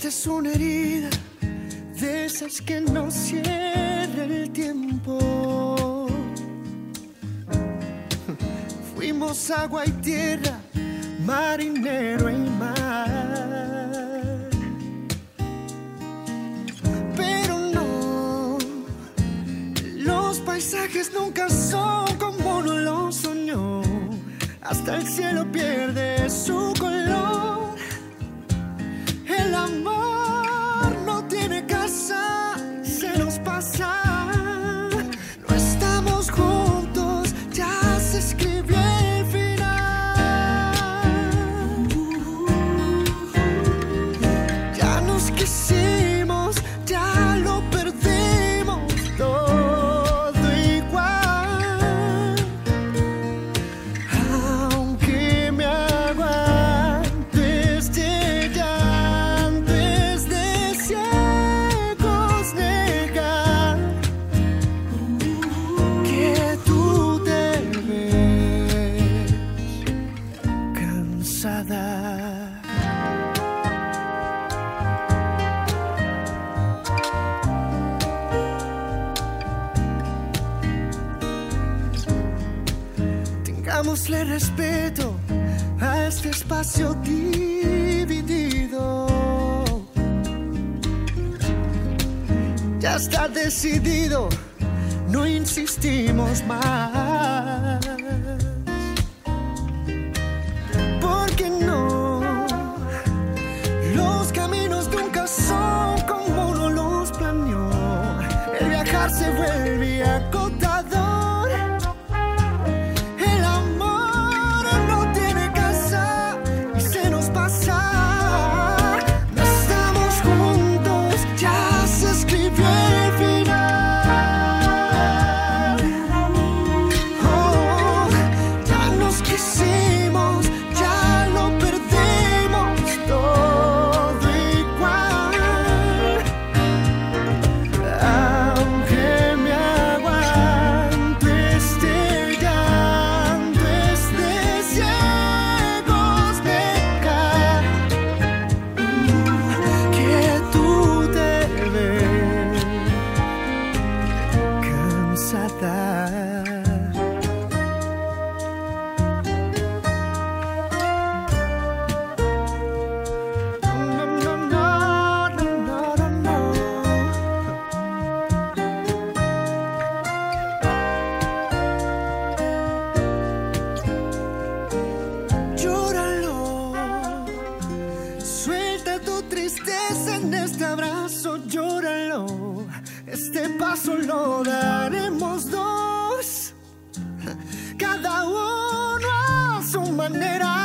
Esta es una herida de esas que no cierra el tiempo. Fuimos agua y tierra, marinero y mar. Pero no, los paisajes nunca son como uno los soñó. Hasta el cielo pierde Ya nos Tengámosle respeto a este espacio dividido. Ya está decidido, no insistimos más. Porque no, los caminos nunca son como uno los planeó. El viajar se vuelve acotador. Cansada. Suelta tu tristeza en este abrazo, llóralo. Este paso lo daremos dos, cada uno a su manera.